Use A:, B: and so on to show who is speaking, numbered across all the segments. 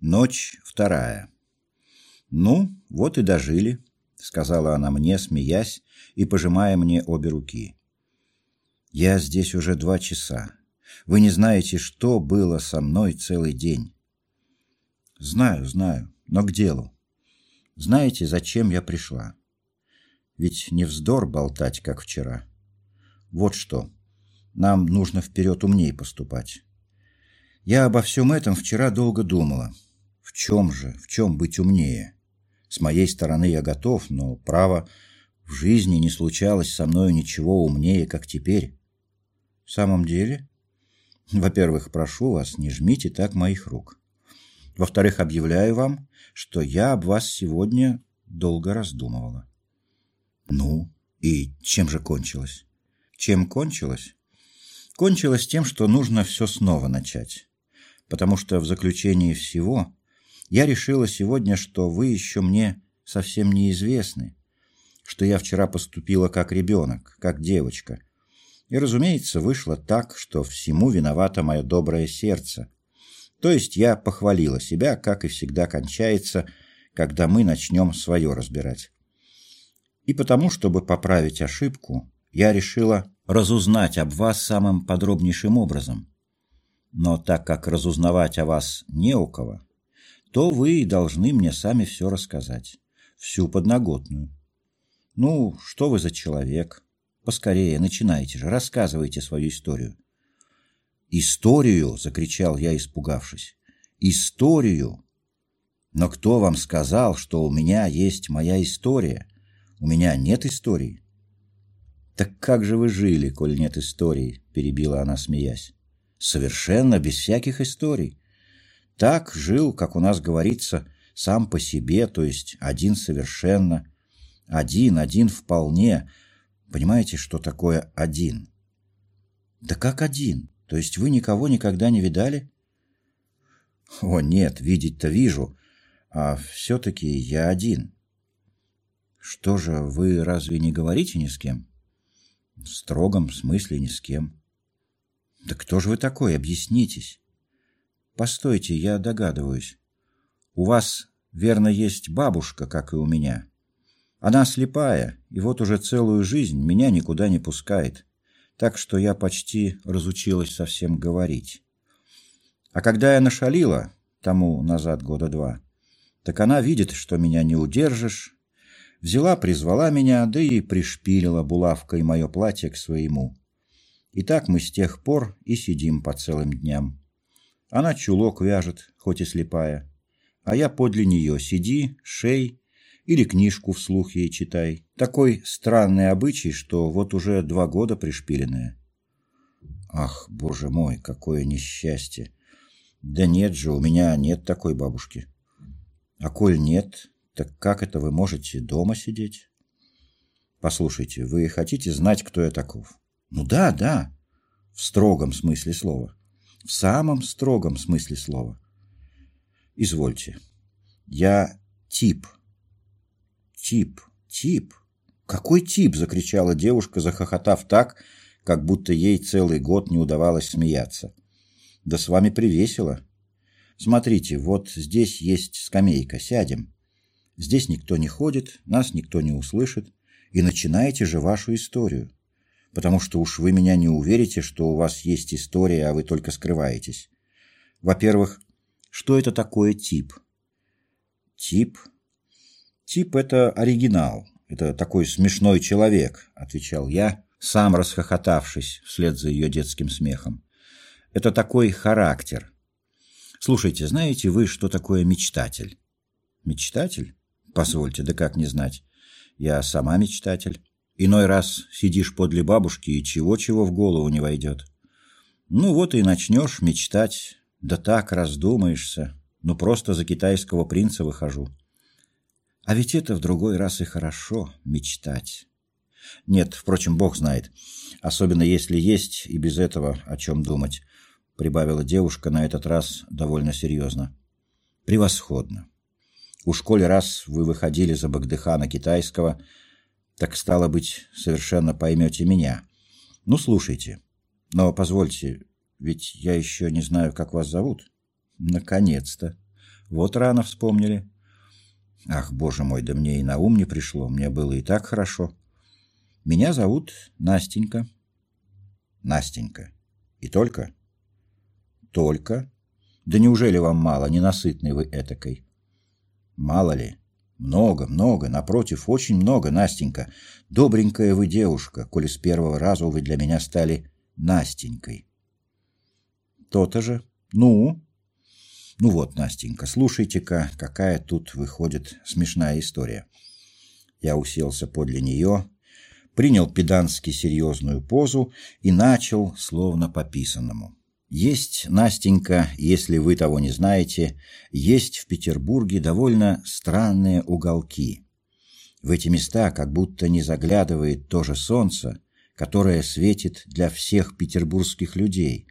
A: Ночь вторая. «Ну, вот и дожили», — сказала она мне, смеясь и пожимая мне обе руки. «Я здесь уже два часа. Вы не знаете, что было со мной целый день». «Знаю, знаю, но к делу. Знаете, зачем я пришла? Ведь не вздор болтать, как вчера. Вот что. Нам нужно вперед умней поступать. Я обо всем этом вчера долго думала». Чем же, в чем быть умнее? С моей стороны я готов, но, право, в жизни не случалось со мною ничего умнее, как теперь. В самом деле? Во-первых, прошу вас, не жмите так моих рук. Во-вторых, объявляю вам, что я об вас сегодня долго раздумывала. Ну, и чем же кончилось? Чем кончилось? Кончилось тем, что нужно все снова начать. Потому что в заключении всего я решила сегодня, что вы еще мне совсем неизвестны, что я вчера поступила как ребенок, как девочка. И, разумеется, вышло так, что всему виновато мое доброе сердце. То есть я похвалила себя, как и всегда кончается, когда мы начнем свое разбирать. И потому, чтобы поправить ошибку, я решила разузнать об вас самым подробнейшим образом. Но так как разузнавать о вас не у кого, то вы и должны мне сами все рассказать. Всю подноготную. Ну, что вы за человек? Поскорее, начинайте же, рассказывайте свою историю. «Историю!» — закричал я, испугавшись. «Историю!» «Но кто вам сказал, что у меня есть моя история? У меня нет истории». «Так как же вы жили, коль нет истории?» — перебила она, смеясь. «Совершенно без всяких историй. Так жил, как у нас говорится, сам по себе, то есть один совершенно. Один, один вполне. Понимаете, что такое один? Да как один? То есть вы никого никогда не видали? О, нет, видеть-то вижу, а все-таки я один. Что же, вы разве не говорите ни с кем? В строгом смысле ни с кем. Да кто же вы такой, объяснитесь. Постойте, я догадываюсь. У вас, верно, есть бабушка, как и у меня. Она слепая, и вот уже целую жизнь меня никуда не пускает. Так что я почти разучилась совсем говорить. А когда я нашалила, тому назад года два, так она видит, что меня не удержишь, взяла, призвала меня, да и пришпилила булавкой мое платье к своему. И так мы с тех пор и сидим по целым дням. Она чулок вяжет, хоть и слепая. А я подле нее сиди, шей или книжку вслух ей читай. Такой странный обычай, что вот уже два года пришпиленная. Ах, боже мой, какое несчастье! Да нет же, у меня нет такой бабушки. А коль нет, так как это вы можете дома сидеть? Послушайте, вы хотите знать, кто я таков? Ну да, да, в строгом смысле слова в самом строгом смысле слова. Извольте. Я тип. Тип, тип. Какой тип? закричала девушка, захохотав так, как будто ей целый год не удавалось смеяться. Да с вами привесело. Смотрите, вот здесь есть скамейка, сядем. Здесь никто не ходит, нас никто не услышит, и начинайте же вашу историю потому что уж вы меня не уверите, что у вас есть история, а вы только скрываетесь. Во-первых, что это такое тип? Тип? Тип – это оригинал. Это такой смешной человек, отвечал я, сам расхохотавшись вслед за ее детским смехом. Это такой характер. Слушайте, знаете вы, что такое мечтатель? Мечтатель? Позвольте, да как не знать. Я сама мечтатель. Иной раз сидишь подле бабушки и чего-чего в голову не войдет. Ну вот и начнешь мечтать, да так раздумаешься. Ну просто за китайского принца выхожу. А ведь это в другой раз и хорошо — мечтать. Нет, впрочем, бог знает. Особенно если есть и без этого о чем думать, — прибавила девушка на этот раз довольно серьезно. Превосходно. У школе раз вы выходили за Багдыхана китайского — так стало быть, совершенно поймете меня. Ну, слушайте. Но позвольте, ведь я еще не знаю, как вас зовут. Наконец-то. Вот рано вспомнили. Ах, боже мой, да мне и на ум не пришло, мне было и так хорошо. Меня зовут Настенька. Настенька. И только? Только? Да неужели вам мало, ненасытный вы этакой? Мало ли. Много, много, напротив, очень много, Настенька. Добренькая вы девушка, коли с первого раза вы для меня стали Настенькой. То-то же. Ну? Ну вот, Настенька, слушайте-ка, какая тут выходит смешная история. Я уселся подле нее, принял педански серьезную позу и начал, словно по писанному. Есть, Настенька, если вы того не знаете, есть в Петербурге довольно странные уголки. В эти места как будто не заглядывает то же солнце, которое светит для всех петербургских людей,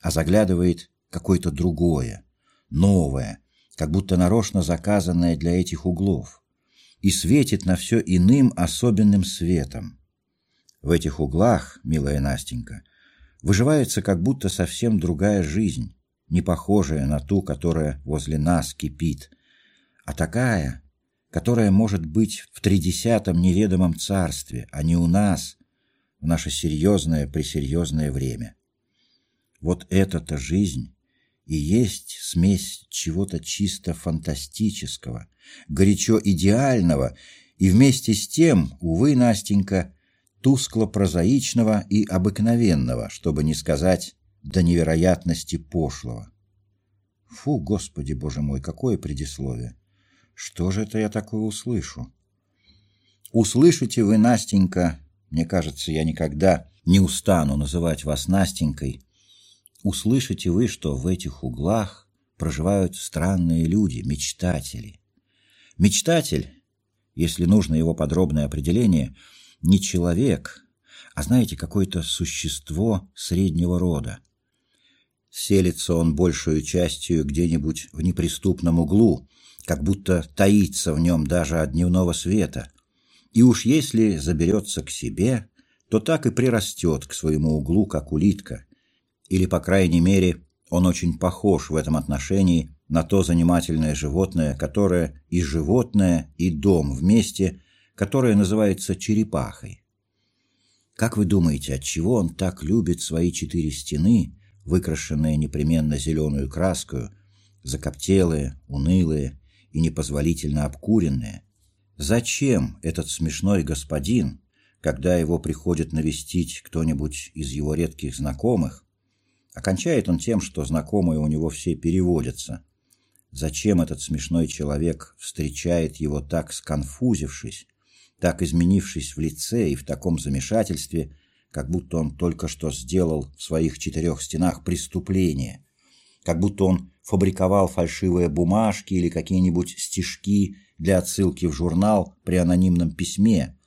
A: а заглядывает какое-то другое, новое, как будто нарочно заказанное для этих углов, и светит на все иным особенным светом. В этих углах, милая Настенька, выживается как будто совсем другая жизнь, не похожая на ту, которая возле нас кипит, а такая, которая может быть в тридесятом неведомом царстве, а не у нас, в наше серьезное пресерьезное время. Вот эта-то жизнь и есть смесь чего-то чисто фантастического, горячо идеального и вместе с тем, увы, Настенька, тускло-прозаичного и обыкновенного, чтобы не сказать до невероятности пошлого. Фу, Господи Боже мой, какое предисловие! Что же это я такое услышу? Услышите вы, Настенька, мне кажется, я никогда не устану называть вас Настенькой, услышите вы, что в этих углах проживают странные люди, мечтатели. Мечтатель, если нужно его подробное определение – не человек, а, знаете, какое-то существо среднего рода. Селится он большую частью где-нибудь в неприступном углу, как будто таится в нем даже от дневного света. И уж если заберется к себе, то так и прирастет к своему углу, как улитка. Или, по крайней мере, он очень похож в этом отношении на то занимательное животное, которое и животное, и дом вместе которая называется черепахой. Как вы думаете, от чего он так любит свои четыре стены, выкрашенные непременно зеленую краской, закоптелые, унылые и непозволительно обкуренные? Зачем этот смешной господин, когда его приходит навестить кто-нибудь из его редких знакомых, окончает он тем, что знакомые у него все переводятся. Зачем этот смешной человек встречает его так сконфузившись, так изменившись в лице и в таком замешательстве, как будто он только что сделал в своих четырех стенах преступление, как будто он фабриковал фальшивые бумажки или какие-нибудь стишки для отсылки в журнал при анонимном письме,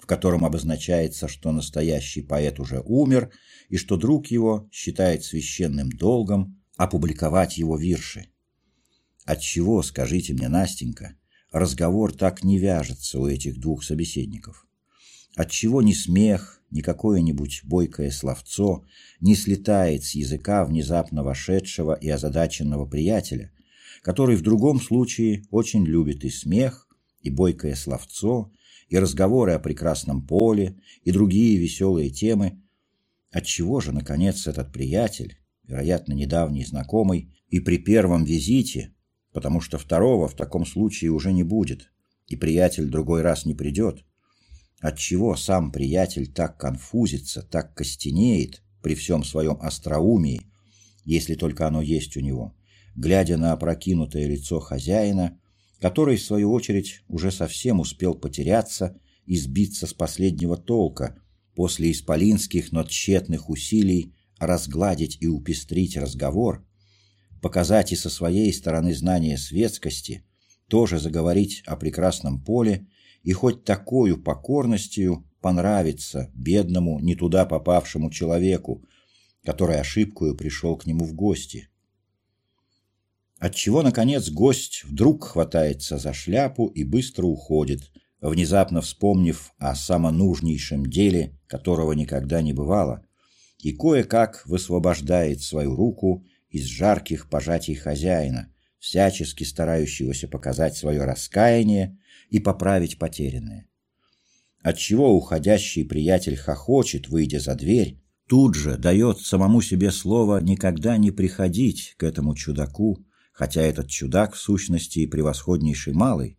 A: в котором обозначается, что настоящий поэт уже умер и что друг его считает священным долгом опубликовать его вирши. Отчего, скажите мне, Настенька, разговор так не вяжется у этих двух собеседников. Отчего ни смех, ни какое-нибудь бойкое словцо не слетает с языка внезапно вошедшего и озадаченного приятеля, который в другом случае очень любит и смех, и бойкое словцо, и разговоры о прекрасном поле, и другие веселые темы. Отчего же, наконец, этот приятель, вероятно, недавний знакомый, и при первом визите потому что второго в таком случае уже не будет, и приятель другой раз не придет. Отчего сам приятель так конфузится, так костенеет при всем своем остроумии, если только оно есть у него, глядя на опрокинутое лицо хозяина, который, в свою очередь, уже совсем успел потеряться и сбиться с последнего толка после исполинских, но тщетных усилий разгладить и упестрить разговор, показать и со своей стороны знание светскости, тоже заговорить о прекрасном поле и хоть такую покорностью понравиться бедному, не туда попавшему человеку, который ошибкою пришел к нему в гости. Отчего, наконец, гость вдруг хватается за шляпу и быстро уходит, внезапно вспомнив о самонужнейшем деле, которого никогда не бывало, и кое-как высвобождает свою руку из жарких пожатий хозяина, всячески старающегося показать свое раскаяние и поправить потерянное. Отчего уходящий приятель хохочет, выйдя за дверь, тут же дает самому себе слово никогда не приходить к этому чудаку, хотя этот чудак в сущности и превосходнейший малый,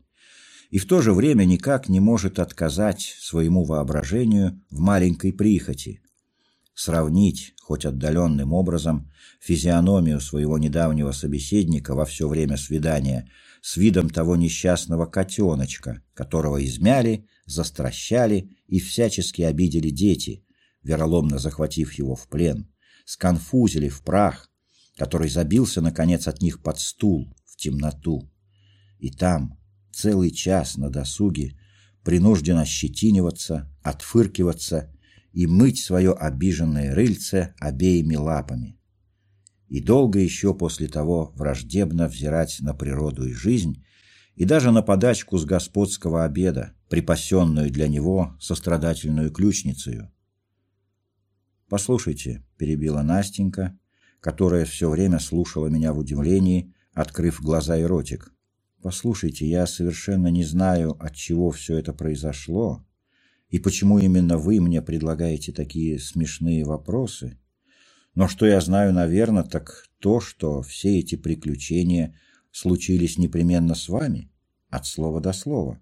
A: и в то же время никак не может отказать своему воображению в маленькой прихоти, сравнить, хоть отдаленным образом, физиономию своего недавнего собеседника во все время свидания с видом того несчастного котеночка, которого измяли, застращали и всячески обидели дети, вероломно захватив его в плен, сконфузили в прах, который забился, наконец, от них под стул, в темноту. И там, целый час на досуге, принужден ощетиниваться, отфыркиваться и мыть свое обиженное рыльце обеими лапами. И долго еще после того враждебно взирать на природу и жизнь, и даже на подачку с господского обеда, припасенную для него сострадательную ключницею. «Послушайте», — перебила Настенька, которая все время слушала меня в удивлении, открыв глаза и ротик. «Послушайте, я совершенно не знаю, от чего все это произошло, и почему именно вы мне предлагаете такие смешные вопросы. Но что я знаю, наверное, так то, что все эти приключения случились непременно с вами, от слова до слова».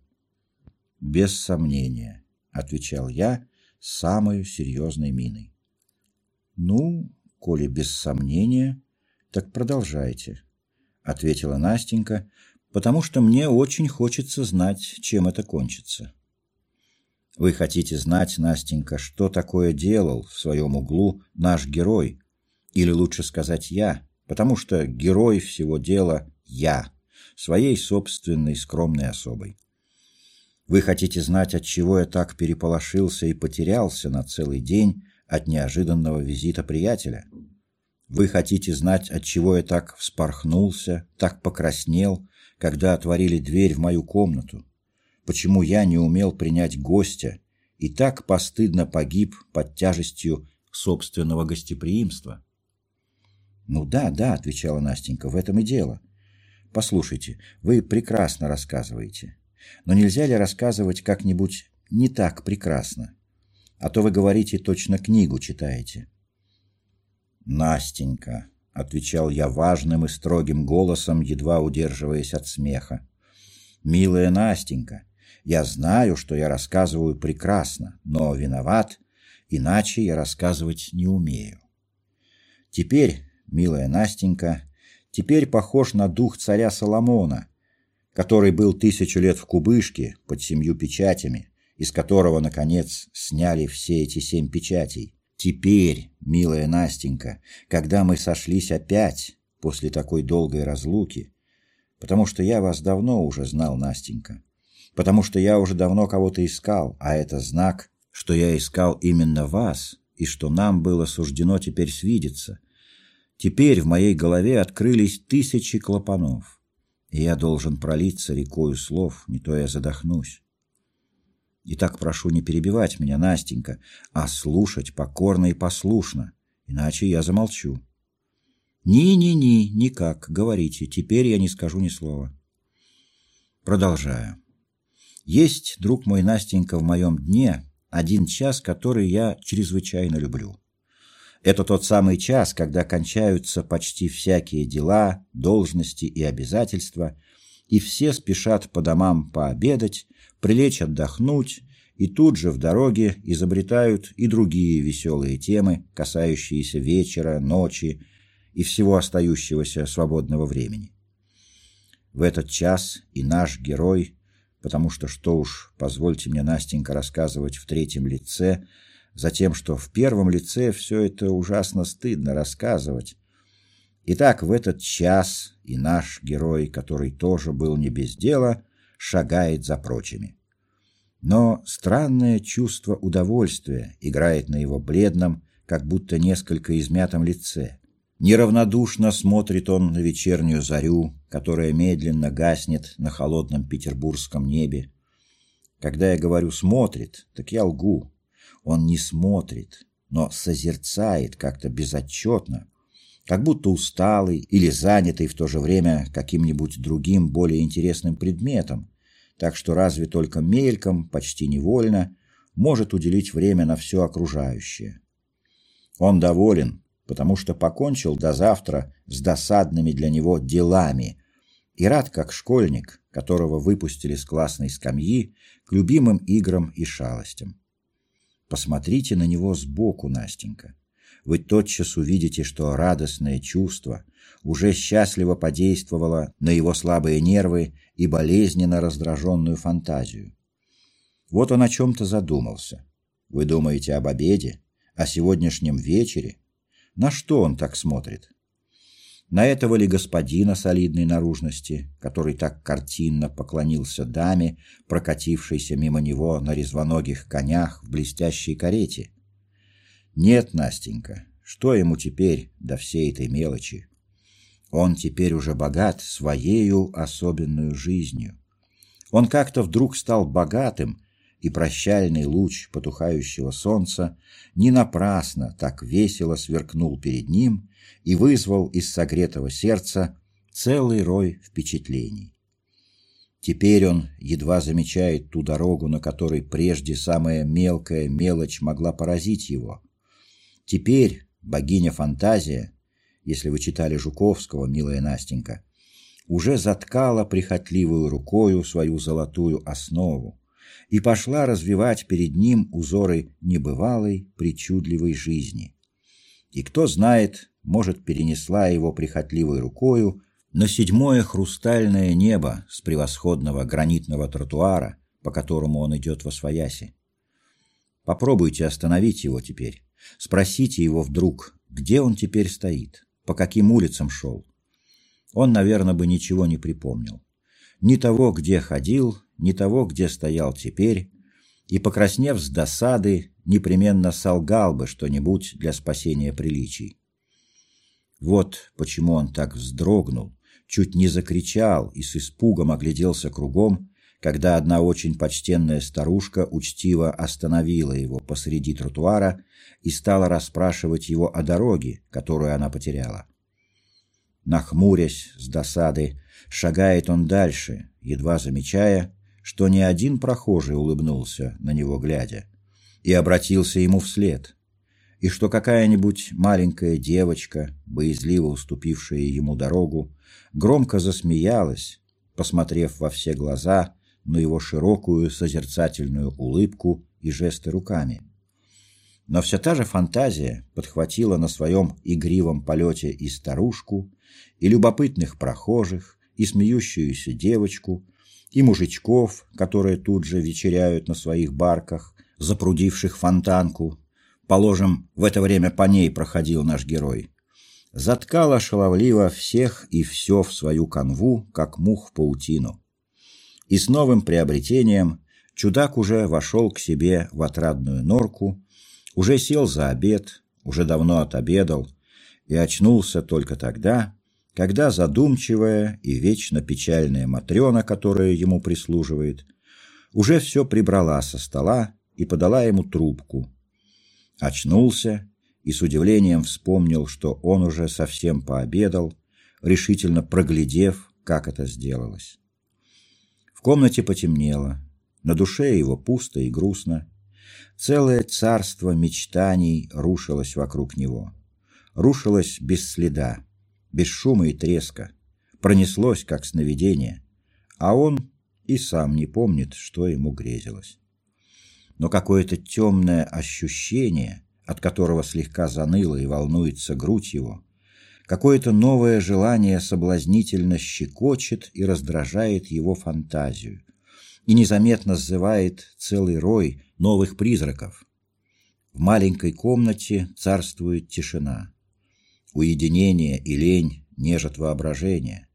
A: «Без сомнения», — отвечал я с самой серьезной миной. «Ну, коли без сомнения, так продолжайте, ответила Настенька, потому что мне очень хочется знать, чем это кончится. Вы хотите знать, Настенька, что такое делал в своем углу наш герой, или лучше сказать я, потому что герой всего дела я, своей собственной скромной особой. Вы хотите знать, от чего я так переполошился и потерялся на целый день, от неожиданного визита приятеля. Вы хотите знать, от чего я так вспорхнулся, так покраснел, когда отворили дверь в мою комнату? Почему я не умел принять гостя и так постыдно погиб под тяжестью собственного гостеприимства? Ну да, да, отвечала Настенька, в этом и дело. Послушайте, вы прекрасно рассказываете. Но нельзя ли рассказывать как-нибудь не так прекрасно? а то вы говорите точно книгу читаете. Настенька, отвечал я важным и строгим голосом, едва удерживаясь от смеха. Милая Настенька, я знаю, что я рассказываю прекрасно, но виноват, иначе я рассказывать не умею. Теперь, милая Настенька, теперь похож на дух царя Соломона, который был тысячу лет в кубышке под семью печатями, из которого, наконец, сняли все эти семь печатей. Теперь, милая Настенька, когда мы сошлись опять после такой долгой разлуки, потому что я вас давно уже знал, Настенька, потому что я уже давно кого-то искал, а это знак, что я искал именно вас и что нам было суждено теперь свидеться. Теперь в моей голове открылись тысячи клапанов, и я должен пролиться рекою слов, не то я задохнусь. И так прошу не перебивать меня, Настенька, а слушать покорно и послушно, иначе я замолчу. Ни-ни-ни, никак, говорите, теперь я не скажу ни слова. Продолжаю. Есть, друг мой Настенька, в моем дне один час, который я чрезвычайно люблю. Это тот самый час, когда кончаются почти всякие дела, должности и обязательства, и все спешат по домам пообедать, прилечь отдохнуть, и тут же в дороге изобретают и другие веселые темы, касающиеся вечера, ночи и всего остающегося свободного времени. В этот час и наш герой, потому что что уж, позвольте мне, Настенька, рассказывать в третьем лице, затем, что в первом лице все это ужасно стыдно рассказывать. Итак, в этот час и наш герой, который тоже был не без дела, шагает за прочими. Но странное чувство удовольствия играет на его бледном, как будто несколько измятом лице. Неравнодушно смотрит он на вечернюю зарю, которая медленно гаснет на холодном петербургском небе. Когда я говорю «смотрит», так я лгу. Он не смотрит, но созерцает как-то безотчетно, как будто усталый или занятый в то же время каким-нибудь другим более интересным предметом, так что разве только мельком, почти невольно, может уделить время на все окружающее. Он доволен, потому что покончил до завтра с досадными для него делами и рад как школьник, которого выпустили с классной скамьи к любимым играм и шалостям. Посмотрите на него сбоку, Настенька вы тотчас увидите, что радостное чувство уже счастливо подействовало на его слабые нервы и болезненно раздраженную фантазию. Вот он о чем-то задумался. Вы думаете об обеде, о сегодняшнем вечере? На что он так смотрит? На этого ли господина солидной наружности, который так картинно поклонился даме, прокатившейся мимо него на резвоногих конях в блестящей карете? Нет, Настенька, что ему теперь до всей этой мелочи? Он теперь уже богат своею особенную жизнью. Он как-то вдруг стал богатым, и прощальный луч потухающего солнца не напрасно так весело сверкнул перед ним и вызвал из согретого сердца целый рой впечатлений. Теперь он едва замечает ту дорогу, на которой прежде самая мелкая мелочь могла поразить его. Теперь богиня фантазия, если вы читали Жуковского, милая Настенька, уже заткала прихотливую рукою свою золотую основу и пошла развивать перед ним узоры небывалой, причудливой жизни. И кто знает, может, перенесла его прихотливой рукою на седьмое хрустальное небо с превосходного гранитного тротуара, по которому он идет во свояси. Попробуйте остановить его теперь. Спросите его вдруг, где он теперь стоит, по каким улицам шел. Он, наверное, бы ничего не припомнил. Ни того, где ходил, ни того, где стоял теперь, и, покраснев с досады, непременно солгал бы что-нибудь для спасения приличий. Вот почему он так вздрогнул, чуть не закричал и с испугом огляделся кругом, когда одна очень почтенная старушка учтиво остановила его посреди тротуара и стала расспрашивать его о дороге, которую она потеряла. Нахмурясь с досады, шагает он дальше, едва замечая, что ни один прохожий улыбнулся на него глядя и обратился ему вслед, и что какая-нибудь маленькая девочка, боязливо уступившая ему дорогу, громко засмеялась, посмотрев во все глаза на его широкую созерцательную улыбку и жесты руками. Но вся та же фантазия подхватила на своем игривом полете и старушку, и любопытных прохожих, и смеющуюся девочку, и мужичков, которые тут же вечеряют на своих барках, запрудивших фонтанку. Положим, в это время по ней проходил наш герой. Заткала шаловливо всех и все в свою канву, как мух в паутину. И с новым приобретением чудак уже вошел к себе в отрадную норку, уже сел за обед, уже давно отобедал и очнулся только тогда, когда задумчивая и вечно печальная Матрена, которая ему прислуживает, уже все прибрала со стола и подала ему трубку. Очнулся и с удивлением вспомнил, что он уже совсем пообедал, решительно проглядев, как это сделалось. В комнате потемнело, на душе его пусто и грустно. Целое царство мечтаний рушилось вокруг него. Рушилось без следа, без шума и треска, пронеслось, как сновидение, а он и сам не помнит, что ему грезилось. Но какое-то темное ощущение, от которого слегка заныло и волнуется грудь его, Какое-то новое желание соблазнительно щекочет и раздражает его фантазию и незаметно сзывает целый рой новых призраков. В маленькой комнате царствует тишина. Уединение и лень нежат воображение.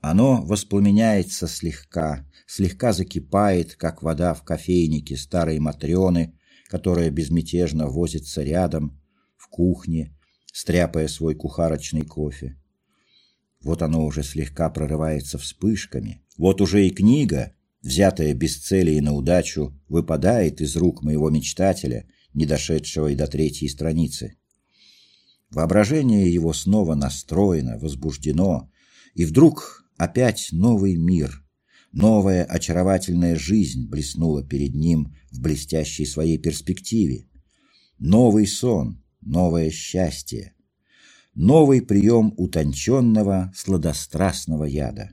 A: Оно воспламеняется слегка, слегка закипает, как вода в кофейнике старой Матрёны, которая безмятежно возится рядом, в кухне, стряпая свой кухарочный кофе. Вот оно уже слегка прорывается вспышками. Вот уже и книга, взятая без цели и на удачу, выпадает из рук моего мечтателя, не дошедшего и до третьей страницы. Воображение его снова настроено, возбуждено, и вдруг опять новый мир, новая очаровательная жизнь блеснула перед ним в блестящей своей перспективе. Новый сон, новое счастье, новый прием утонченного сладострастного яда.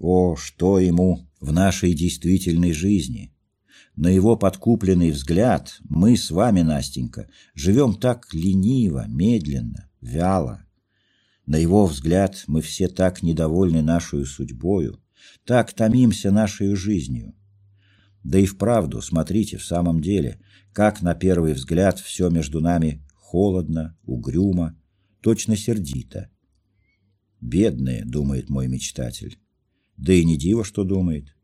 A: О, что ему в нашей действительной жизни! На его подкупленный взгляд мы с вами, Настенька, живем так лениво, медленно, вяло. На его взгляд мы все так недовольны нашей судьбою, так томимся нашей жизнью. Да и вправду, смотрите, в самом деле, как на первый взгляд все между нами холодно, угрюмо, точно сердито. «Бедные», — думает мой мечтатель. Да и не диво, что думает.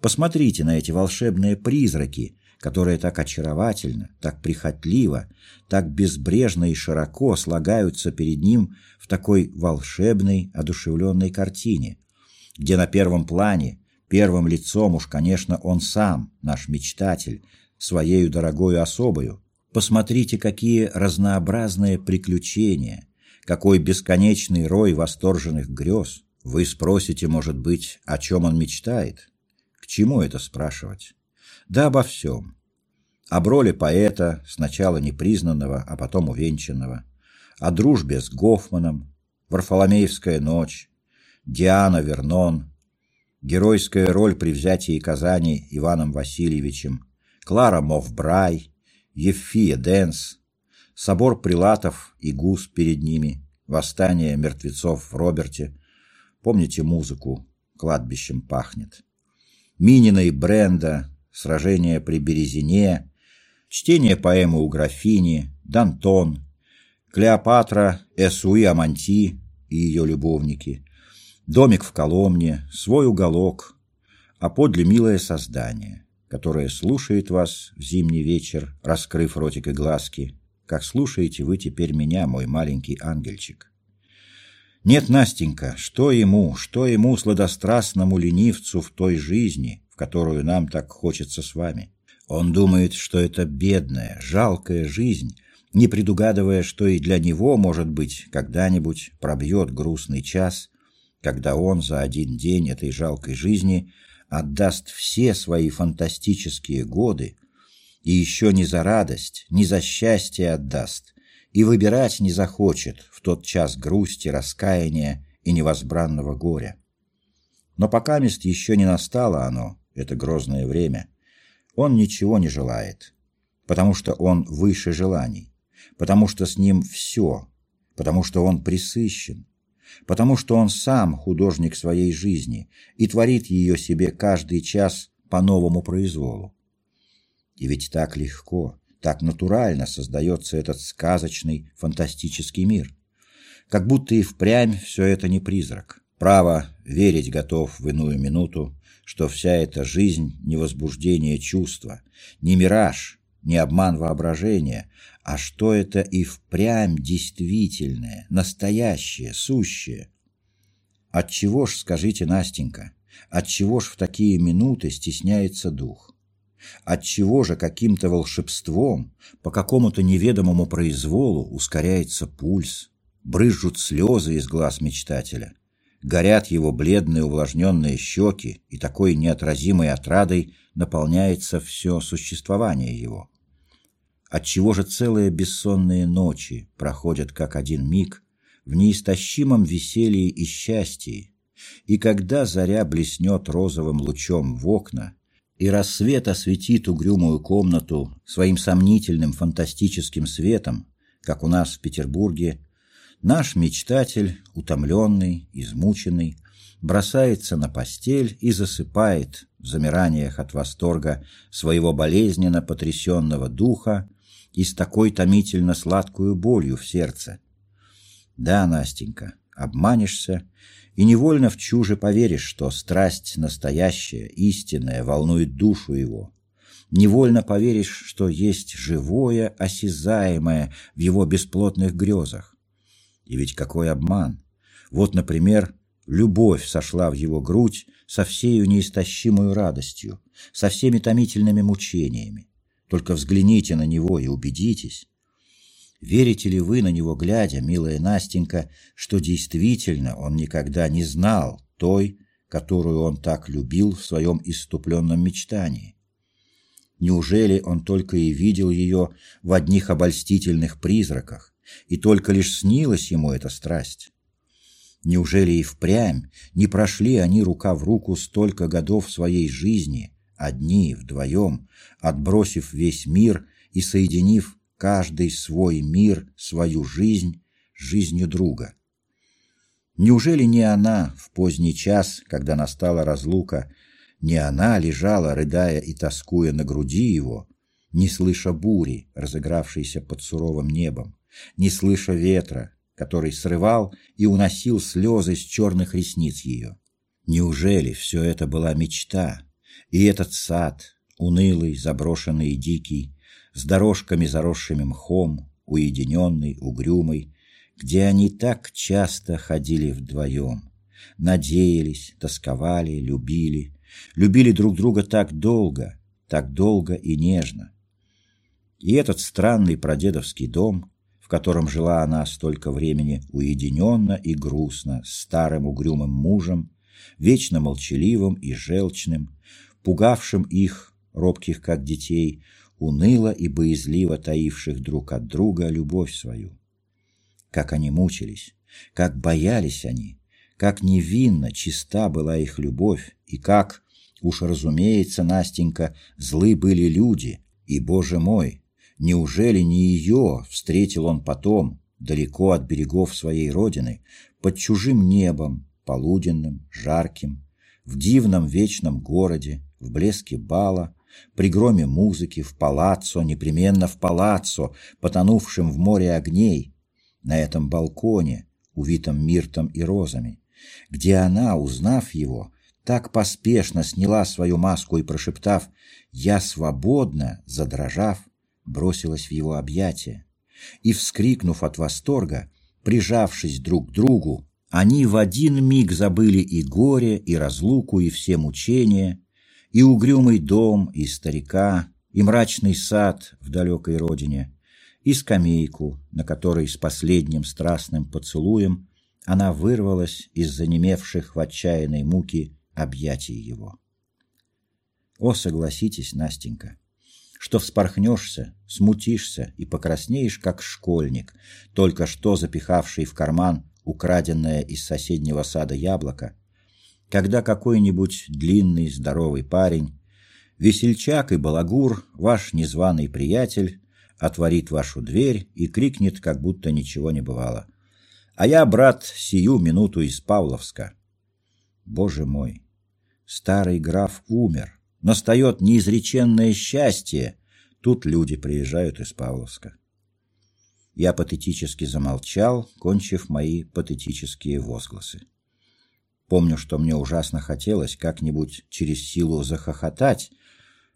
A: Посмотрите на эти волшебные призраки, которые так очаровательно, так прихотливо, так безбрежно и широко слагаются перед ним в такой волшебной, одушевленной картине, где на первом плане, первым лицом уж, конечно, он сам, наш мечтатель, своею дорогою особою. Посмотрите, какие разнообразные приключения, какой бесконечный рой восторженных грез. Вы спросите, может быть, о чем он мечтает? Чему это спрашивать? Да обо всем. Об роли поэта, сначала непризнанного, а потом увенчанного, о дружбе с Гофманом, Варфоломеевская ночь, Диана Вернон, геройская роль при взятии Казани Иваном Васильевичем, Клара Мовбрай, Евфия Дэнс, собор прилатов и гус перед ними, восстание мертвецов в Роберте. Помните музыку «Кладбищем пахнет». Минина и Бренда, сражение при Березине, чтение поэмы у графини, Дантон, Клеопатра, Эсуи Аманти и ее любовники, домик в Коломне, свой уголок, а подле милое создание, которое слушает вас в зимний вечер, раскрыв ротик и глазки, как слушаете вы теперь меня, мой маленький ангельчик. Нет, Настенька, что ему, что ему, сладострастному ленивцу в той жизни, в которую нам так хочется с вами? Он думает, что это бедная, жалкая жизнь, не предугадывая, что и для него, может быть, когда-нибудь пробьет грустный час, когда он за один день этой жалкой жизни отдаст все свои фантастические годы и еще не за радость, не за счастье отдаст, и выбирать не захочет в тот час грусти, раскаяния и невозбранного горя. Но пока мест еще не настало оно, это грозное время, он ничего не желает, потому что он выше желаний, потому что с ним все, потому что он присыщен, потому что он сам художник своей жизни и творит ее себе каждый час по новому произволу. И ведь так легко, так натурально создается этот сказочный, фантастический мир. Как будто и впрямь все это не призрак. Право верить готов в иную минуту, что вся эта жизнь не возбуждение чувства, не мираж, не обман воображения, а что это и впрямь действительное, настоящее, сущее. Отчего ж, скажите, Настенька, отчего ж в такие минуты стесняется дух? Отчего же каким-то волшебством, по какому-то неведомому произволу ускоряется пульс, брызжут слезы из глаз мечтателя, горят его бледные увлажненные щеки, и такой неотразимой отрадой наполняется все существование его. Отчего же целые бессонные ночи проходят как один миг в неистощимом веселье и счастье, и когда заря блеснет розовым лучом в окна, и рассвет осветит угрюмую комнату своим сомнительным фантастическим светом, как у нас в Петербурге, наш мечтатель, утомленный, измученный, бросается на постель и засыпает в замираниях от восторга своего болезненно потрясенного духа и с такой томительно сладкую болью в сердце. Да, Настенька, обманешься и невольно в чуже поверишь, что страсть настоящая, истинная, волнует душу его. Невольно поверишь, что есть живое, осязаемое в его бесплотных грезах. И ведь какой обман! Вот, например, любовь сошла в его грудь со всею неистощимую радостью, со всеми томительными мучениями. Только взгляните на него и убедитесь. Верите ли вы на него, глядя, милая Настенька, что действительно он никогда не знал той, которую он так любил в своем иступленном мечтании? Неужели он только и видел ее в одних обольстительных призраках, и только лишь снилась ему эта страсть? Неужели и впрямь не прошли они рука в руку столько годов своей жизни, одни, вдвоем, отбросив весь мир и соединив каждый свой мир, свою жизнь жизнью друга? Неужели не она в поздний час, когда настала разлука, не она лежала, рыдая и тоскуя на груди его, не слыша бури, разыгравшейся под суровым небом, не слыша ветра, который срывал и уносил слезы с черных ресниц ее. Неужели все это была мечта, и этот сад, унылый, заброшенный и дикий, с дорожками, заросшими мхом, уединенный, угрюмый, где они так часто ходили вдвоем, надеялись, тосковали, любили, любили друг друга так долго, так долго и нежно. И этот странный прадедовский дом, в котором жила она столько времени уединенно и грустно с старым угрюмым мужем, вечно молчаливым и желчным, пугавшим их, робких как детей, уныло и боязливо таивших друг от друга любовь свою. Как они мучились, как боялись они, как невинно чиста была их любовь, и как, уж разумеется, Настенька, злы были люди, и, Боже мой, неужели не ее встретил он потом, далеко от берегов своей родины, под чужим небом, полуденным, жарким, в дивном вечном городе, в блеске бала, при громе музыки, в палаццо, непременно в палаццо, потонувшем в море огней, на этом балконе, увитом миртом и розами, где она, узнав его, так поспешно сняла свою маску и, прошептав «Я свободна», задрожав, бросилась в его объятия. И, вскрикнув от восторга, прижавшись друг к другу, они в один миг забыли и горе, и разлуку, и все мучения, и угрюмый дом, и старика, и мрачный сад в далекой родине, и скамейку, на которой с последним страстным поцелуем она вырвалась из занемевших в отчаянной муки объятий его. О, согласитесь, Настенька, что вспорхнешься, смутишься и покраснеешь, как школьник, только что запихавший в карман украденное из соседнего сада яблоко, когда какой-нибудь длинный здоровый парень, весельчак и балагур, ваш незваный приятель, отворит вашу дверь и крикнет, как будто ничего не бывало — а я, брат, сию минуту из Павловска. Боже мой, старый граф умер, настает неизреченное счастье. Тут люди приезжают из Павловска. Я патетически замолчал, кончив мои патетические возгласы. Помню, что мне ужасно хотелось как-нибудь через силу захохотать,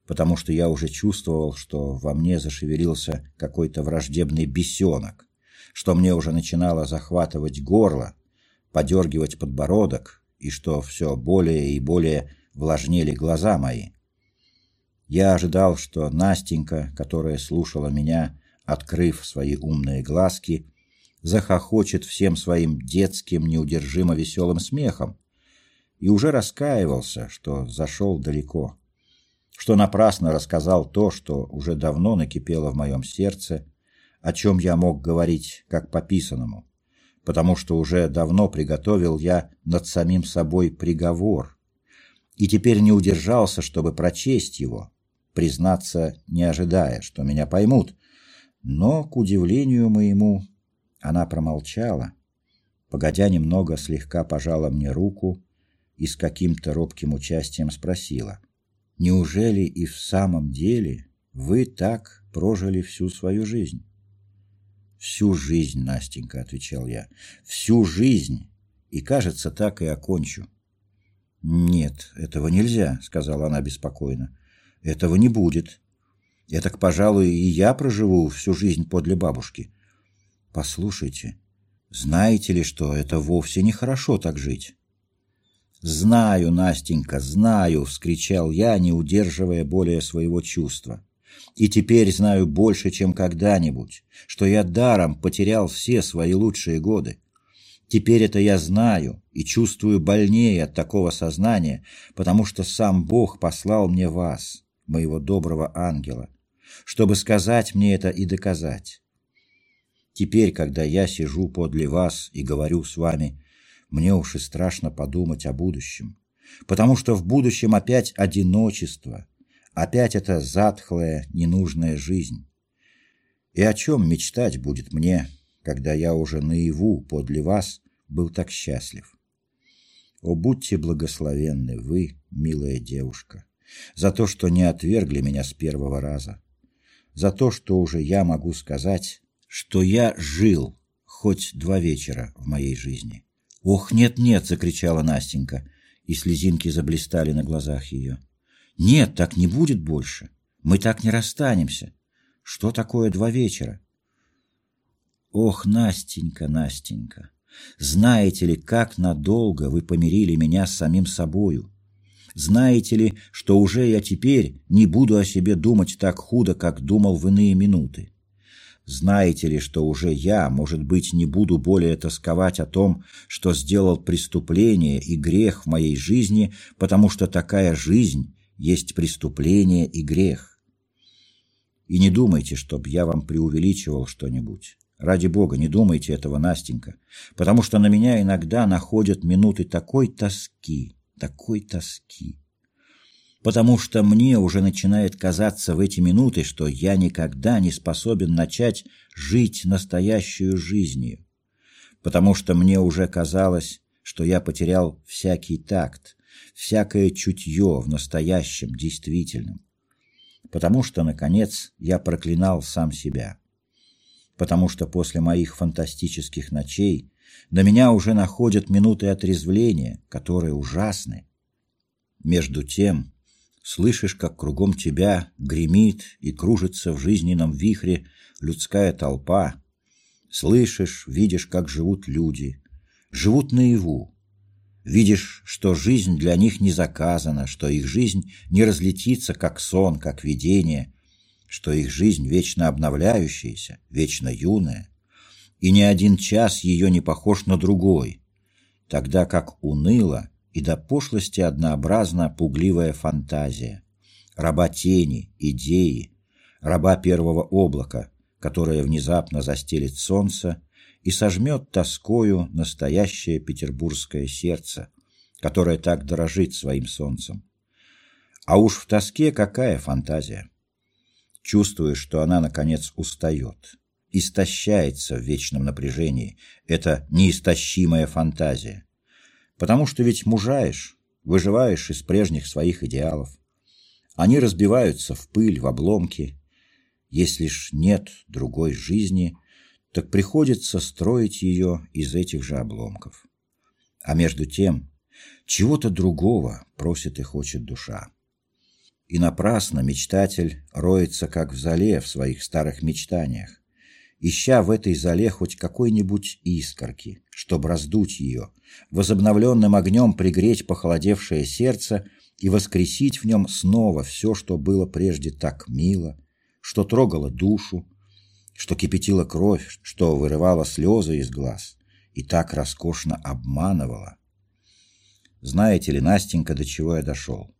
A: потому что я уже чувствовал, что во мне зашевелился какой-то враждебный бесенок что мне уже начинало захватывать горло, подергивать подбородок, и что все более и более влажнели глаза мои. Я ожидал, что Настенька, которая слушала меня, открыв свои умные глазки, захохочет всем своим детским, неудержимо веселым смехом, и уже раскаивался, что зашел далеко, что напрасно рассказал то, что уже давно накипело в моем сердце, о чем я мог говорить как по писанному, потому что уже давно приготовил я над самим собой приговор, и теперь не удержался, чтобы прочесть его, признаться, не ожидая, что меня поймут. Но, к удивлению моему, она промолчала, погодя немного, слегка пожала мне руку и с каким-то робким участием спросила, «Неужели и в самом деле вы так прожили всю свою жизнь?» «Всю жизнь, Настенька», — отвечал я, — «всю жизнь, и, кажется, так и окончу». «Нет, этого нельзя», — сказала она беспокойно. «Этого не будет. Я так, пожалуй, и я проживу всю жизнь подле бабушки. Послушайте, знаете ли, что это вовсе нехорошо так жить?» «Знаю, Настенька, знаю!» — вскричал я, не удерживая более своего чувства. и теперь знаю больше, чем когда-нибудь, что я даром потерял все свои лучшие годы. Теперь это я знаю и чувствую больнее от такого сознания, потому что сам Бог послал мне вас, моего доброго ангела, чтобы сказать мне это и доказать. Теперь, когда я сижу подле вас и говорю с вами, мне уж и страшно подумать о будущем, потому что в будущем опять одиночество, опять эта затхлая, ненужная жизнь. И о чем мечтать будет мне, когда я уже наяву подле вас был так счастлив? О, будьте благословенны вы, милая девушка, за то, что не отвергли меня с первого раза, за то, что уже я могу сказать, что я жил хоть два вечера в моей жизни. «Ох, нет-нет!» — закричала Настенька, и слезинки заблистали на глазах ее. «Нет, так не будет больше. Мы так не расстанемся. Что такое два вечера?» «Ох, Настенька, Настенька, знаете ли, как надолго вы помирили меня с самим собою? Знаете ли, что уже я теперь не буду о себе думать так худо, как думал в иные минуты? Знаете ли, что уже я, может быть, не буду более тосковать о том, что сделал преступление и грех в моей жизни, потому что такая жизнь есть преступление и грех? И не думайте, чтоб я вам преувеличивал что-нибудь. Ради бога, не думайте этого, Настенька, потому что на меня иногда находят минуты такой тоски, такой тоски потому что мне уже начинает казаться в эти минуты, что я никогда не способен начать жить настоящую жизнью, потому что мне уже казалось, что я потерял всякий такт, всякое чутье в настоящем, действительном, потому что, наконец, я проклинал сам себя, потому что после моих фантастических ночей на меня уже находят минуты отрезвления, которые ужасны. Между тем, Слышишь, как кругом тебя гремит и кружится в жизненном вихре людская толпа. Слышишь, видишь, как живут люди. Живут наяву. Видишь, что жизнь для них не заказана, что их жизнь не разлетится, как сон, как видение, что их жизнь вечно обновляющаяся, вечно юная, и ни один час ее не похож на другой, тогда как уныло и до пошлости однообразна пугливая фантазия, раба тени, идеи, раба первого облака, которое внезапно застелит солнце и сожмет тоскою настоящее петербургское сердце, которое так дорожит своим солнцем. А уж в тоске какая фантазия! Чувствуешь, что она, наконец, устает, истощается в вечном напряжении. Это неистощимая фантазия. Потому что ведь мужаешь, выживаешь из прежних своих идеалов. Они разбиваются в пыль, в обломки. Если ж нет другой жизни, так приходится строить ее из этих же обломков. А между тем, чего-то другого просит и хочет душа. И напрасно мечтатель роется, как в зале в своих старых мечтаниях, ища в этой зале хоть какой-нибудь искорки, чтобы раздуть ее, возобновленным огнем пригреть похолодевшее сердце и воскресить в нем снова все, что было прежде так мило, что трогало душу, что кипятило кровь, что вырывало слезы из глаз и так роскошно обманывало. Знаете ли, Настенька, до чего я дошел?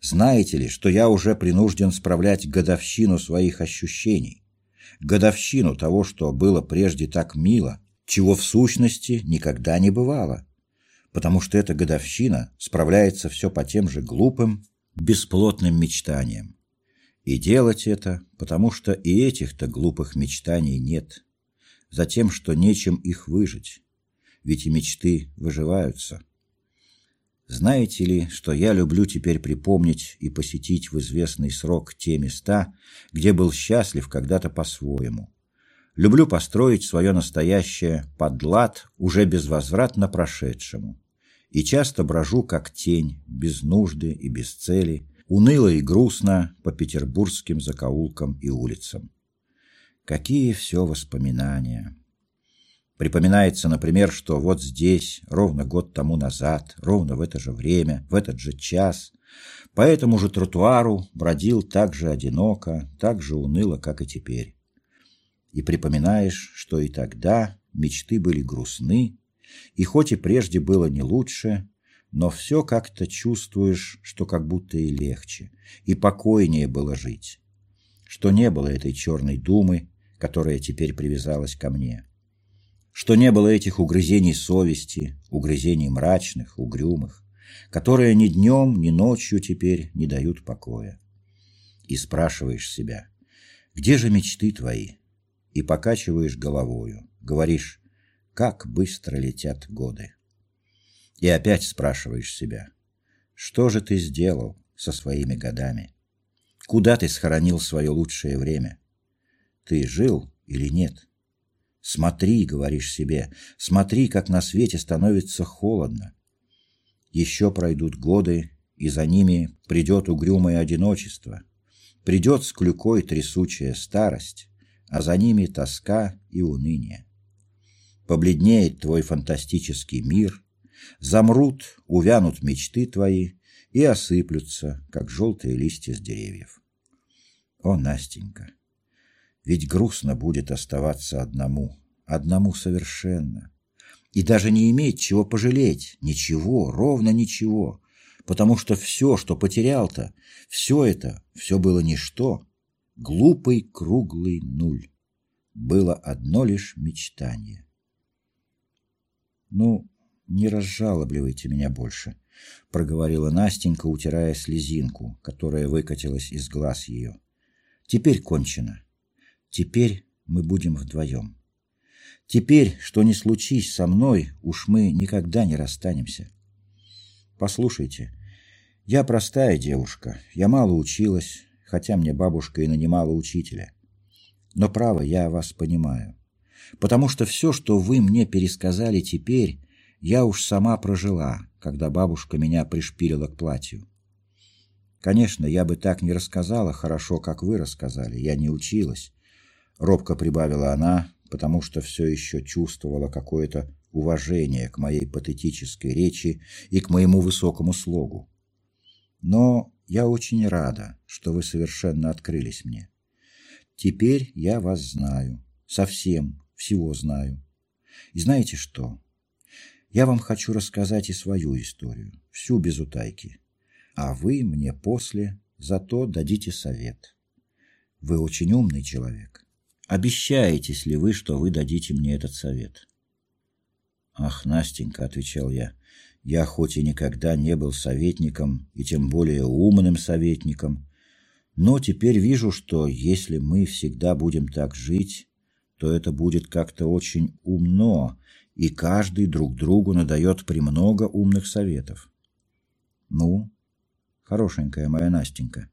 A: Знаете ли, что я уже принужден справлять годовщину своих ощущений? Годовщину того, что было прежде так мило, чего в сущности никогда не бывало, потому что эта годовщина справляется все по тем же глупым, бесплотным мечтаниям. И делать это, потому что и этих-то глупых мечтаний нет, за тем, что нечем их выжить, ведь и мечты выживаются – знаете ли, что я люблю теперь припомнить и посетить в известный срок те места, где был счастлив когда-то по-своему. Люблю построить свое настоящее подлад уже безвозвратно прошедшему. И часто брожу как тень, без нужды и без цели, уныло и грустно по петербургским закоулкам и улицам. Какие все воспоминания! Припоминается, например, что вот здесь, ровно год тому назад, ровно в это же время, в этот же час, по этому же тротуару бродил так же одиноко, так же уныло, как и теперь. И припоминаешь, что и тогда мечты были грустны, и хоть и прежде было не лучше, но все как-то чувствуешь, что как будто и легче, и покойнее было жить, что не было этой черной думы, которая теперь привязалась ко мне, что не было этих угрызений совести, угрызений мрачных, угрюмых, которые ни днем, ни ночью теперь не дают покоя. И спрашиваешь себя, где же мечты твои? И покачиваешь головою, говоришь, как быстро летят годы. И опять спрашиваешь себя, что же ты сделал со своими годами? Куда ты схоронил свое лучшее время? Ты жил или нет? Смотри, говоришь себе, смотри, как на свете становится холодно. Еще пройдут годы, и за ними придет угрюмое одиночество, придет с клюкой трясучая старость, а за ними тоска и уныние. Побледнеет твой фантастический мир, замрут, увянут мечты твои и осыплются, как желтые листья с деревьев. О, Настенька, ведь грустно будет оставаться одному, одному совершенно, и даже не иметь чего пожалеть, ничего, ровно ничего, потому что все, что потерял-то, все это, все было ничто, глупый круглый нуль. Было одно лишь мечтание. «Ну, не разжалобливайте меня больше», — проговорила Настенька, утирая слезинку, которая выкатилась из глаз ее. «Теперь кончено. Теперь мы будем вдвоем». Теперь, что ни случись со мной, уж мы никогда не расстанемся. Послушайте, я простая девушка, я мало училась, хотя мне бабушка и нанимала учителя. Но, право, я вас понимаю. Потому что все, что вы мне пересказали теперь, я уж сама прожила, когда бабушка меня пришпилила к платью. Конечно, я бы так не рассказала хорошо, как вы рассказали, я не училась. Робко прибавила она, потому что все еще чувствовала какое-то уважение к моей патетической речи и к моему высокому слогу. Но я очень рада, что вы совершенно открылись мне. Теперь я вас знаю, совсем всего знаю. И знаете что? Я вам хочу рассказать и свою историю, всю без утайки. А вы мне после зато дадите совет. Вы очень умный человек. Обещаетесь ли вы, что вы дадите мне этот совет? Ах, Настенька, отвечал я, я хоть и никогда не был советником, и тем более умным советником, но теперь вижу, что если мы всегда будем так жить, то это будет как-то очень умно, и каждый друг другу надает премного умных советов. Ну, хорошенькая моя Настенька,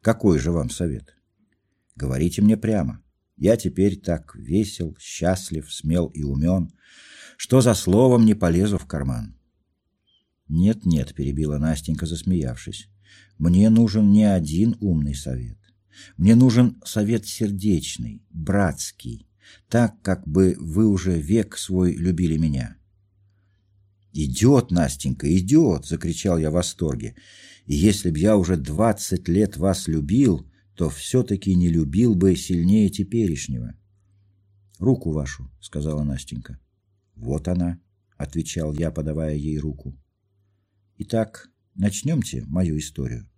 A: какой же вам совет? Говорите мне прямо. Я теперь так весел, счастлив, смел и умен, что за словом не полезу в карман. «Нет-нет», — перебила Настенька, засмеявшись, — «мне нужен не один умный совет. Мне нужен совет сердечный, братский, так, как бы вы уже век свой любили меня». «Идет, Настенька, идет!» — закричал я в восторге. «И если б я уже двадцать лет вас любил, то все-таки не любил бы сильнее теперешнего. «Руку вашу», — сказала Настенька. «Вот она», — отвечал я, подавая ей руку. «Итак, начнемте мою историю».